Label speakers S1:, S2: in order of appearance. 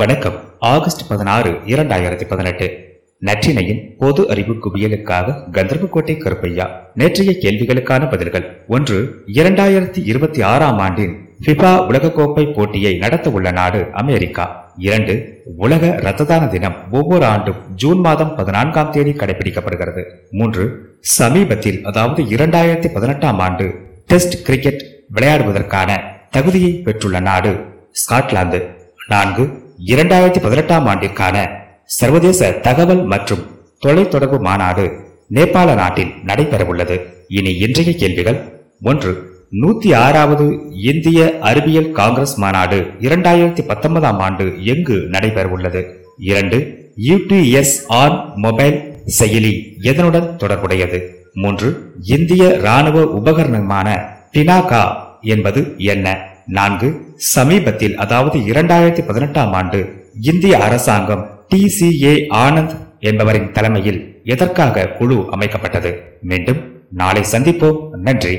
S1: வணக்கம். ஆகஸ்ட் பதினாறு இரண்டாயிரத்தி பதினெட்டு. நற்றினையின் பொது அறிவு குவியலுக்காக கந்தர்வக்கோட்டை கருப்பையா நேற்றைய கேள்விகளுக்கான பதில்கள். ஒன்று இரண்டாயிரத்தி இருபத்தி ஆறாம் ஆண்டின் பிபா உலகக்கோப்பை போட்டியை நடத்த உள்ள நாடு அமெரிக்கா. இரண்டு உலக ரத்ததான தினம் ஒவ்வொரு ஆண்டும் ஜூன் மாதம் பதினான்காம் தேதி கடைபிடிக்கப்படுகிறது. மூன்று சமீபத்தில் அதாவது இரண்டாயிரத்தி பதினெட்டாம் ஆண்டு டெஸ்ட் கிரிக்கெட் விளையாடுவதற்கான தகுதியை பெற்றுள்ள நாடு ஸ்காட்லாந்து. நான்கு இரண்டாயிரத்தி பதினெட்டாம் ஆண்டிற்கான சர்வதேச தகவல் மற்றும் தொலைத்தொடர்பு மாநாடு நேபாள நாட்டில் நடைபெறவுள்ளது. இனி இன்றைய கேள்விகள் ஒன்று நூத்தி ஆறாவது இந்திய அறிவியல் காங்கிரஸ் மாநாடு இரண்டாயிரத்தி பத்தொன்பதாம் ஆண்டு எங்கு நடைபெறவுள்ளது? இரண்டு யூடிஎஸ் ஆன் மொபைல் செயலி எதனுடன் தொடர்புடையது? மூன்று இந்திய ராணுவ உபகரணமான பினாகா என்பது என்ன? நான்கு சமீபத்தில் அதாவது இரண்டாயிரத்தி பதினெட்டாம் ஆண்டு இந்திய அரசாங்கம் டி சி ஏ ஆனந்த் என்பவரின் தலைமையில் எதற்காக குழு அமைக்கப்பட்டது? மீண்டும் நாளை சந்திப்போம். நன்றி.